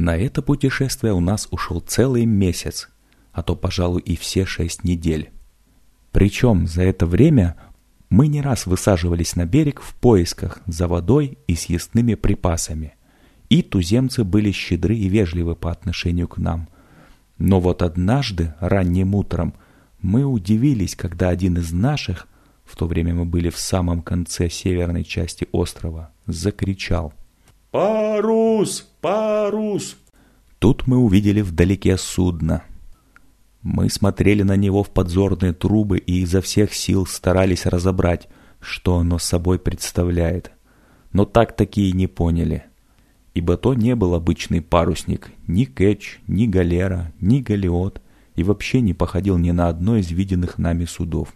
На это путешествие у нас ушел целый месяц, а то, пожалуй, и все шесть недель. Причем за это время мы не раз высаживались на берег в поисках за водой и съестными припасами. И туземцы были щедры и вежливы по отношению к нам. Но вот однажды, ранним утром, мы удивились, когда один из наших, в то время мы были в самом конце северной части острова, закричал. «Парус! Парус!» Тут мы увидели вдалеке судно. Мы смотрели на него в подзорные трубы и изо всех сил старались разобрать, что оно собой представляет. Но так таки и не поняли. Ибо то не был обычный парусник, ни кетч, ни галера, ни галеот, и вообще не походил ни на одно из виденных нами судов.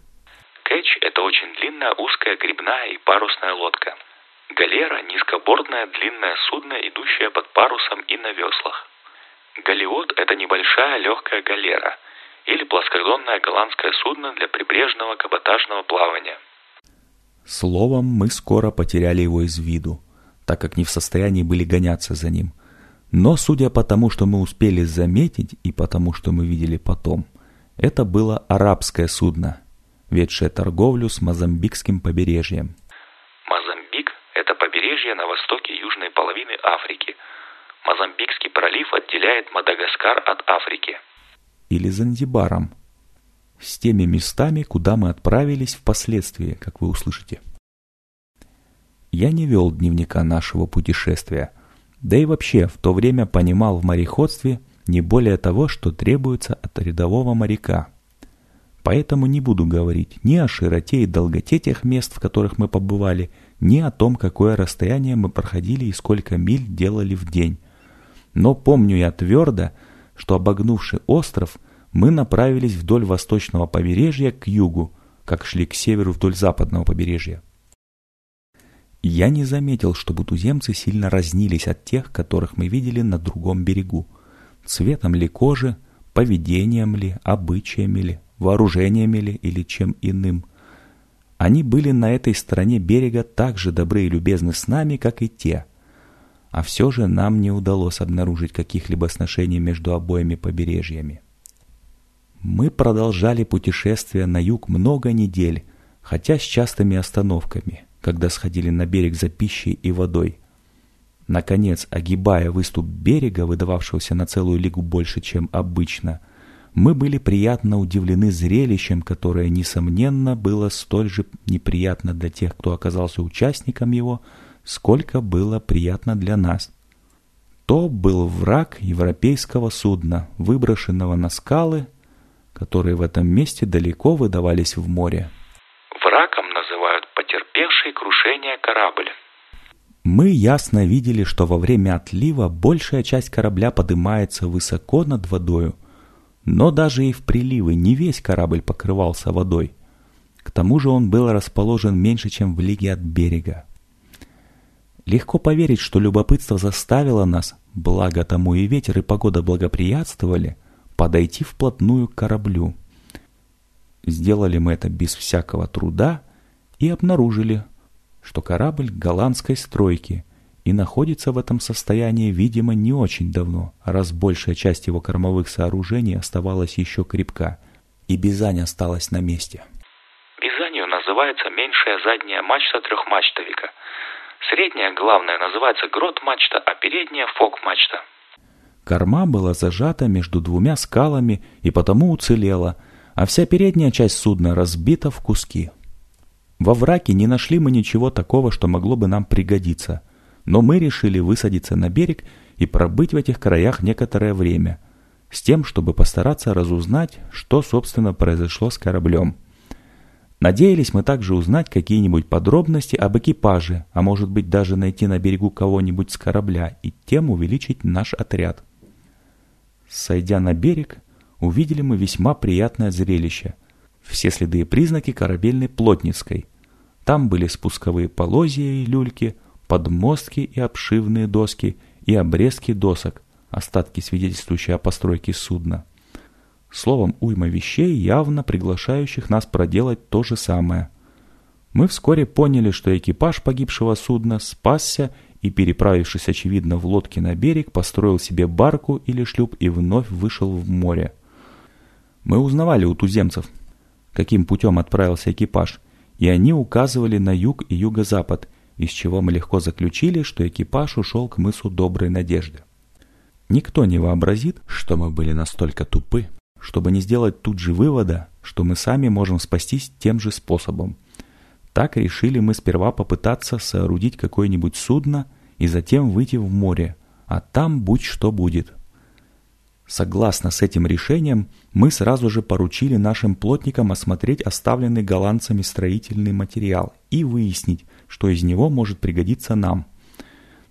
Кетч – это очень длинная, узкая, грибная и парусная лодка. Галера – низкобортное длинное судно, идущее под парусом и на веслах. Галеот – это небольшая легкая галера – или плоскодонное голландское судно для прибрежного каботажного плавания. Словом, мы скоро потеряли его из виду, так как не в состоянии были гоняться за ним. Но, судя по тому, что мы успели заметить и потому, что мы видели потом, это было арабское судно, ведшее торговлю с Мозамбикским побережьем. Побережье на востоке южной половины Африки. Мозамбикский пролив отделяет Мадагаскар от Африки или Занзибаром, с теми местами, куда мы отправились впоследствии, как вы услышите. Я не вел дневника нашего путешествия, да и вообще в то время понимал в мореходстве не более того, что требуется от рядового моряка. Поэтому не буду говорить ни о широте и долготе тех мест, в которых мы побывали, ни о том, какое расстояние мы проходили и сколько миль делали в день. Но помню я твердо, что обогнувши остров, мы направились вдоль восточного побережья к югу, как шли к северу вдоль западного побережья. Я не заметил, чтобы туземцы сильно разнились от тех, которых мы видели на другом берегу. Цветом ли кожи, поведением ли, обычаями ли, вооружениями ли или чем иным. Они были на этой стороне берега так же добры и любезны с нами, как и те – а все же нам не удалось обнаружить каких-либо сношений между обоими побережьями. Мы продолжали путешествие на юг много недель, хотя с частыми остановками, когда сходили на берег за пищей и водой. Наконец, огибая выступ берега, выдававшегося на целую лигу больше, чем обычно, мы были приятно удивлены зрелищем, которое, несомненно, было столь же неприятно для тех, кто оказался участником его, сколько было приятно для нас. То был враг европейского судна, выброшенного на скалы, которые в этом месте далеко выдавались в море. Врагом называют потерпевший крушение корабль. Мы ясно видели, что во время отлива большая часть корабля поднимается высоко над водою, но даже и в приливы не весь корабль покрывался водой. К тому же он был расположен меньше, чем в лиге от берега. Легко поверить, что любопытство заставило нас, благо тому и ветер, и погода благоприятствовали, подойти вплотную к кораблю. Сделали мы это без всякого труда и обнаружили, что корабль голландской стройки и находится в этом состоянии, видимо, не очень давно, раз большая часть его кормовых сооружений оставалась еще крепка, и бизань осталась на месте. Бизанью называется меньшая задняя мачта трехмачтовика – Средняя, главная, называется грот-мачта, а передняя – фок-мачта. Корма была зажата между двумя скалами и потому уцелела, а вся передняя часть судна разбита в куски. Во враке не нашли мы ничего такого, что могло бы нам пригодиться, но мы решили высадиться на берег и пробыть в этих краях некоторое время, с тем, чтобы постараться разузнать, что, собственно, произошло с кораблем. Надеялись мы также узнать какие-нибудь подробности об экипаже, а может быть даже найти на берегу кого-нибудь с корабля и тем увеличить наш отряд. Сойдя на берег, увидели мы весьма приятное зрелище. Все следы и признаки корабельной плотницкой. Там были спусковые полозья и люльки, подмостки и обшивные доски и обрезки досок, остатки, свидетельствующие о постройке судна. Словом, уйма вещей, явно приглашающих нас проделать то же самое. Мы вскоре поняли, что экипаж погибшего судна спасся и, переправившись, очевидно, в лодке на берег, построил себе барку или шлюп и вновь вышел в море. Мы узнавали у туземцев, каким путем отправился экипаж, и они указывали на юг и юго-запад, из чего мы легко заключили, что экипаж ушел к мысу Доброй Надежды. Никто не вообразит, что мы были настолько тупы, чтобы не сделать тут же вывода, что мы сами можем спастись тем же способом. Так решили мы сперва попытаться соорудить какое-нибудь судно и затем выйти в море, а там будь что будет. Согласно с этим решением, мы сразу же поручили нашим плотникам осмотреть оставленный голландцами строительный материал и выяснить, что из него может пригодиться нам.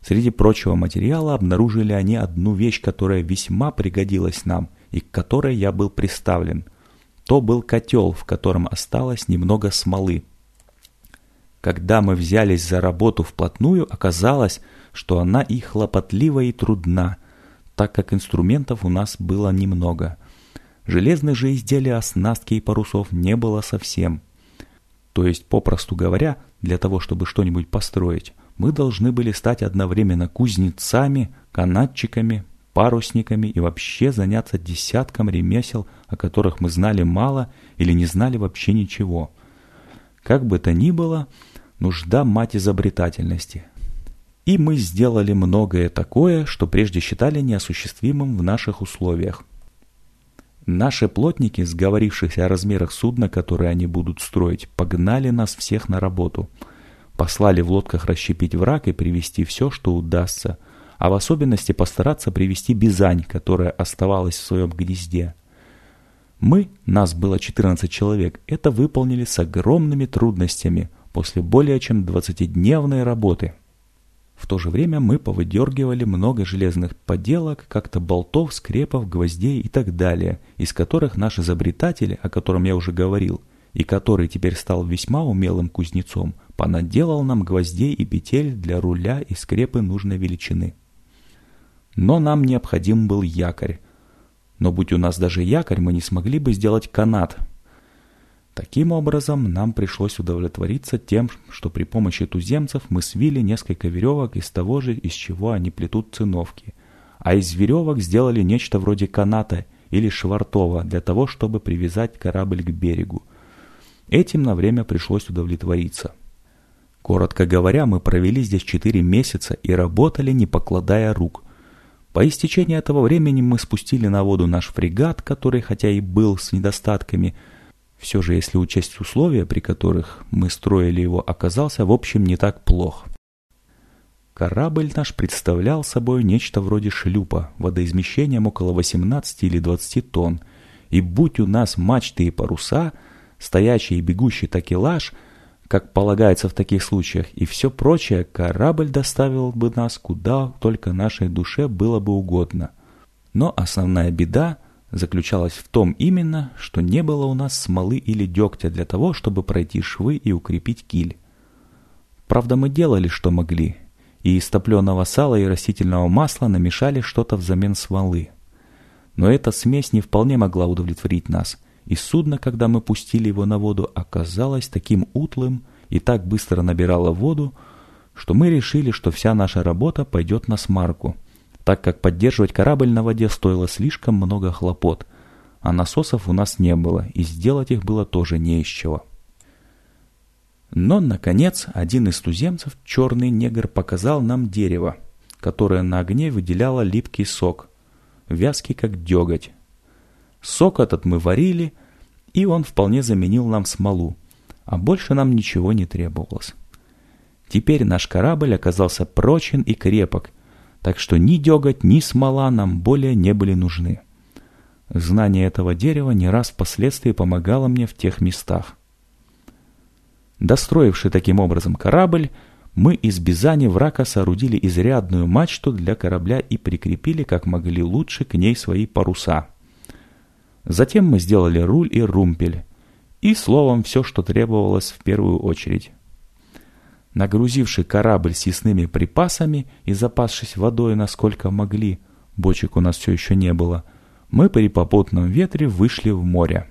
Среди прочего материала обнаружили они одну вещь, которая весьма пригодилась нам и к которой я был приставлен. То был котел, в котором осталось немного смолы. Когда мы взялись за работу вплотную, оказалось, что она и хлопотлива, и трудна – так как инструментов у нас было немного. Железных же изделий, оснастки и парусов не было совсем. То есть, попросту говоря, для того, чтобы что-нибудь построить, мы должны были стать одновременно кузнецами, канатчиками, парусниками и вообще заняться десятком ремесел, о которых мы знали мало или не знали вообще ничего. Как бы то ни было, нужда мать изобретательности – и мы сделали многое такое, что прежде считали неосуществимым в наших условиях. Наши плотники, сговорившись о размерах судна, которое они будут строить, погнали нас всех на работу. Послали в лодках расщепить враг и привезти все, что удастся, а в особенности постараться привести бизань, которая оставалась в своем гнезде. Мы, нас было 14 человек, это выполнили с огромными трудностями после более чем 20-дневной работы. В то же время мы повыдергивали много железных поделок, как-то болтов, скрепов, гвоздей и так далее, из которых наш изобретатель, о котором я уже говорил, и который теперь стал весьма умелым кузнецом, понаделал нам гвоздей и петель для руля и скрепы нужной величины. Но нам необходим был якорь. Но будь у нас даже якорь, мы не смогли бы сделать канат – Таким образом, нам пришлось удовлетвориться тем, что при помощи туземцев мы свили несколько веревок из того же, из чего они плетут циновки, а из веревок сделали нечто вроде каната или швартова для того, чтобы привязать корабль к берегу. Этим на время пришлось удовлетвориться. Коротко говоря, мы провели здесь четыре месяца и работали, не покладая рук. По истечении этого времени мы спустили на воду наш фрегат, который, хотя и был с недостатками, все же, если учесть условия, при которых мы строили его, оказался в общем не так плох. Корабль наш представлял собой нечто вроде шлюпа, водоизмещением около 18 или 20 тонн, и будь у нас мачты и паруса, стоячий и бегущий такелаж, как полагается в таких случаях, и все прочее, корабль доставил бы нас куда только нашей душе было бы угодно. Но основная беда заключалась в том именно, что не было у нас смолы или дегтя для того, чтобы пройти швы и укрепить киль. Правда, мы делали, что могли, и из топленого сала и растительного масла намешали что-то взамен смолы. Но эта смесь не вполне могла удовлетворить нас, и судно, когда мы пустили его на воду, оказалось таким утлым и так быстро набирало воду, что мы решили, что вся наша работа пойдет на смарку – так как поддерживать корабль на воде стоило слишком много хлопот, а насосов у нас не было, и сделать их было тоже не из чего. Но, наконец, один из туземцев, черный негр, показал нам дерево, которое на огне выделяло липкий сок, вязкий как деготь. Сок этот мы варили, и он вполне заменил нам смолу, а больше нам ничего не требовалось. Теперь наш корабль оказался прочен и крепок, так что ни деготь, ни смола нам более не были нужны. Знание этого дерева не раз впоследствии помогало мне в тех местах. Достроивший таким образом корабль, мы из Бизани врака соорудили изрядную мачту для корабля и прикрепили как могли лучше к ней свои паруса. Затем мы сделали руль и румпель, и, словом, все, что требовалось в первую очередь. Нагрузивший корабль съестными припасами и запасшись водой насколько могли, бочек у нас все еще не было, мы при попутном ветре вышли в море.